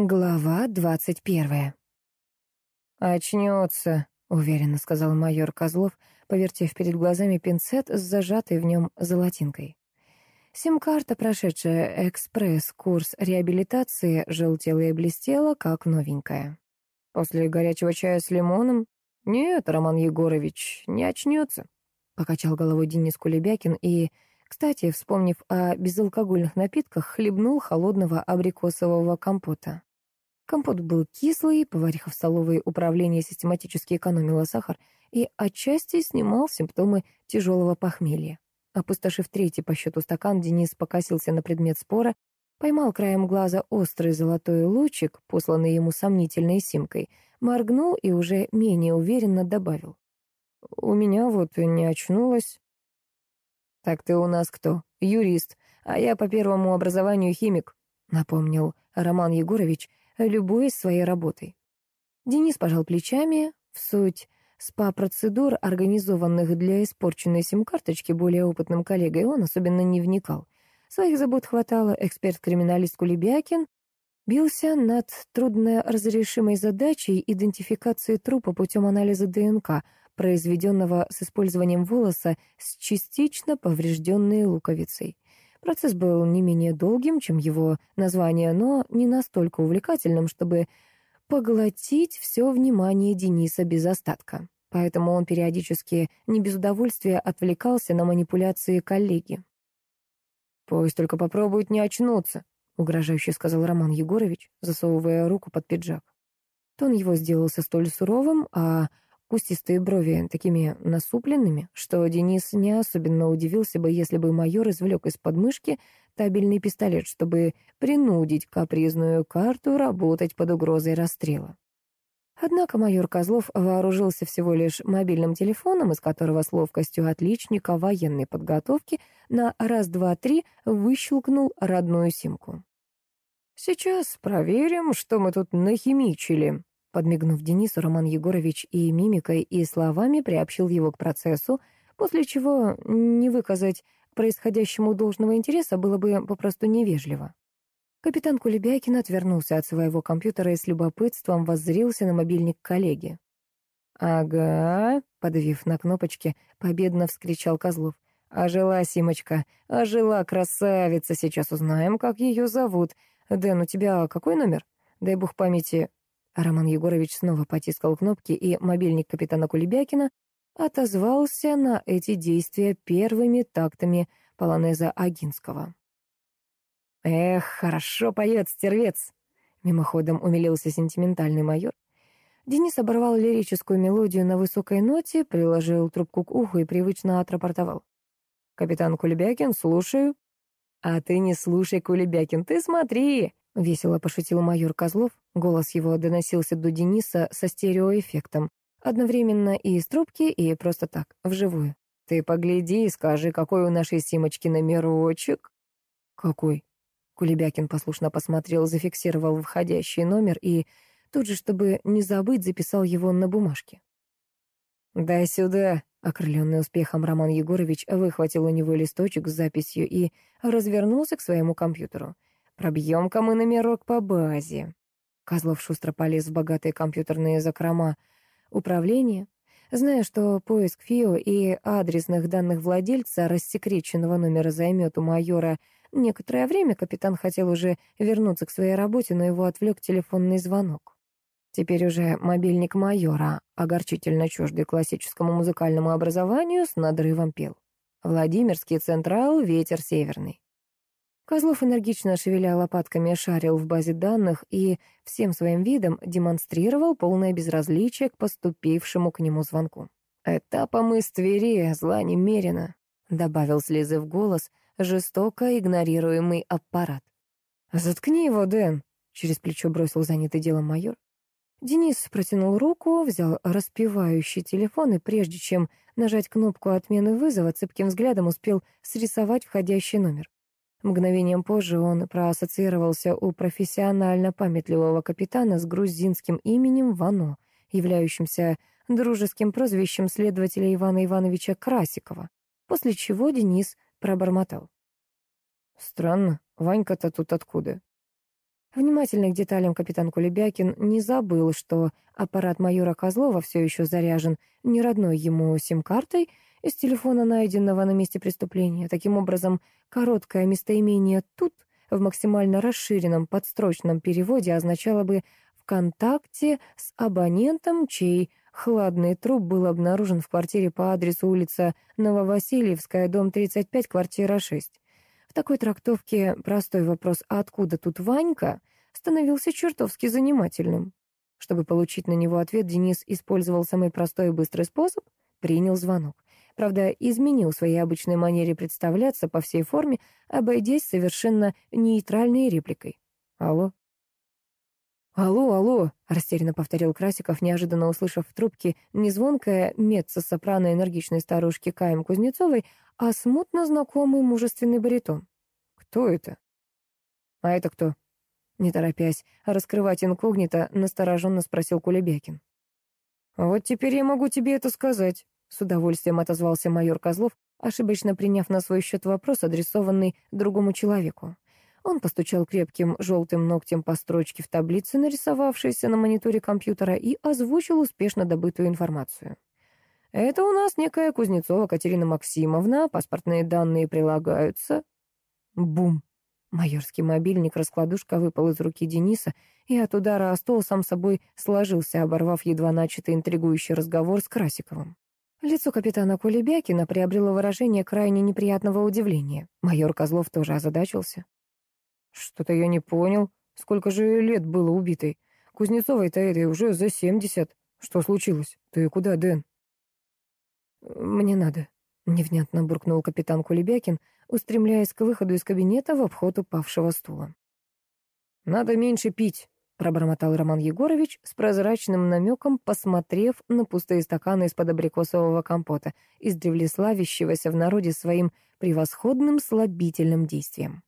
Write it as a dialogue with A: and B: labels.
A: Глава двадцать первая. «Очнется», — уверенно сказал майор Козлов, повертев перед глазами пинцет с зажатой в нем золотинкой. Сим-карта, прошедшая экспресс-курс реабилитации, желтела и блестела, как новенькая. После горячего чая с лимоном? Нет, Роман Егорович, не очнется, — покачал головой Денис Кулебякин и, кстати, вспомнив о безалкогольных напитках, хлебнул холодного абрикосового компота. Компот был кислый, повариха в столовой управления систематически экономила сахар и отчасти снимал симптомы тяжелого похмелья. Опустошив третий по счету стакан, Денис покосился на предмет спора, поймал краем глаза острый золотой лучик, посланный ему сомнительной симкой, моргнул и уже менее уверенно добавил. «У меня вот не очнулась». «Так ты у нас кто? Юрист, а я по первому образованию химик», — напомнил Роман Егорович, любуясь своей работой. Денис пожал плечами, в суть СПА-процедур, организованных для испорченной сим-карточки более опытным коллегой, он особенно не вникал. Своих забот хватало, эксперт-криминалист Кулебякин бился над трудноразрешимой задачей идентификации трупа путем анализа ДНК, произведенного с использованием волоса с частично поврежденной луковицей. Процесс был не менее долгим, чем его название, но не настолько увлекательным, чтобы поглотить все внимание Дениса без остатка. Поэтому он периодически не без удовольствия отвлекался на манипуляции коллеги. «Пусть только попробуют не очнуться», — угрожающе сказал Роман Егорович, засовывая руку под пиджак. Тон его сделался столь суровым, а кустистые брови такими насупленными, что Денис не особенно удивился бы, если бы майор извлек из подмышки табельный пистолет, чтобы принудить капризную карту работать под угрозой расстрела. Однако майор Козлов вооружился всего лишь мобильным телефоном, из которого с ловкостью отличника военной подготовки на раз-два-три выщелкнул родную симку. «Сейчас проверим, что мы тут нахимичили», Подмигнув Денису, Роман Егорович и мимикой, и словами приобщил его к процессу, после чего не выказать происходящему должного интереса было бы попросту невежливо. Капитан Кулебякин отвернулся от своего компьютера и с любопытством воззрился на мобильник коллеги. «Ага», — подавив на кнопочке, победно вскричал Козлов. «Ожила, Симочка, ожила красавица, сейчас узнаем, как ее зовут. Дэн, у тебя какой номер? Дай бог памяти, Роман Егорович снова потискал кнопки, и мобильник капитана Кулебякина отозвался на эти действия первыми тактами полонеза Агинского. «Эх, хорошо поет стервец!» — мимоходом умилился сентиментальный майор. Денис оборвал лирическую мелодию на высокой ноте, приложил трубку к уху и привычно отрапортовал. «Капитан Кулебякин, слушаю». «А ты не слушай, Кулебякин, ты смотри!» — весело пошутил майор Козлов. Голос его доносился до Дениса со стереоэффектом. Одновременно и из трубки, и просто так, вживую. «Ты погляди и скажи, какой у нашей Симочки номерочек?» «Какой?» Кулебякин послушно посмотрел, зафиксировал входящий номер и тут же, чтобы не забыть, записал его на бумажке. «Дай сюда!» Окрыленный успехом Роман Егорович выхватил у него листочек с записью и развернулся к своему компьютеру. Пробьем-ка мы номерок по базе. Козлов шустро полез в богатые компьютерные закрома управления. Зная, что поиск ФИО и адресных данных владельца рассекреченного номера займет у майора некоторое время, капитан хотел уже вернуться к своей работе, но его отвлек телефонный звонок. Теперь уже мобильник майора, огорчительно чуждый классическому музыкальному образованию, с надрывом пел. Владимирский Централ, ветер северный. Козлов энергично шевеля лопатками шарил в базе данных и всем своим видом демонстрировал полное безразличие к поступившему к нему звонку. «Этапом из Твери зла немерено», — добавил слезы в голос жестоко игнорируемый аппарат. «Заткни его, Дэн», — через плечо бросил занятый делом майор. Денис протянул руку, взял распевающий телефон и, прежде чем нажать кнопку отмены вызова, цепким взглядом успел срисовать входящий номер. Мгновением позже он проассоциировался у профессионально памятливого капитана с грузинским именем Вано, являющимся дружеским прозвищем следователя Ивана Ивановича Красикова, после чего Денис пробормотал. «Странно, Ванька-то тут откуда?» Внимательный к деталям капитан Кулебякин не забыл, что аппарат майора Козлова все еще заряжен не родной ему сим-картой из телефона, найденного на месте преступления. Таким образом, короткое местоимение «тут» в максимально расширенном подстрочном переводе означало бы «в контакте с абонентом, чей хладный труп был обнаружен в квартире по адресу улица Нововасильевская, дом 35, квартира 6». В такой трактовке простой вопрос «А откуда тут Ванька?» становился чертовски занимательным. Чтобы получить на него ответ, Денис использовал самый простой и быстрый способ — принял звонок. Правда, изменил своей обычной манере представляться по всей форме, обойдясь совершенно нейтральной репликой. «Алло?» «Алло, алло!» — растерянно повторил Красиков, неожиданно услышав в трубке не звонкое меццо-сопрано энергичной старушки Каем Кузнецовой, а смутно знакомый мужественный баритон. «Кто это?» «А это кто?» Не торопясь раскрывать инкогнито, настороженно спросил Кулебякин. «Вот теперь я могу тебе это сказать», с удовольствием отозвался майор Козлов, ошибочно приняв на свой счет вопрос, адресованный другому человеку. Он постучал крепким желтым ногтем по строчке в таблице, нарисовавшейся на мониторе компьютера, и озвучил успешно добытую информацию. «Это у нас некая Кузнецова Катерина Максимовна, паспортные данные прилагаются». Бум! Майорский мобильник-раскладушка выпал из руки Дениса, и от удара о стол сам собой сложился, оборвав едва начатый интригующий разговор с Красиковым. Лицо капитана Кулебякина приобрело выражение крайне неприятного удивления. Майор Козлов тоже озадачился. «Что-то я не понял. Сколько же лет было убитой? Кузнецовой-то этой уже за семьдесят. Что случилось? Ты куда, Дэн?» «Мне надо», — невнятно буркнул капитан Кулебякин, устремляясь к выходу из кабинета в обход упавшего стула. «Надо меньше пить», пробормотал Роман Егорович с прозрачным намеком, посмотрев на пустые стаканы из-под абрикосового компота, издревле славящегося в народе своим превосходным слабительным действием.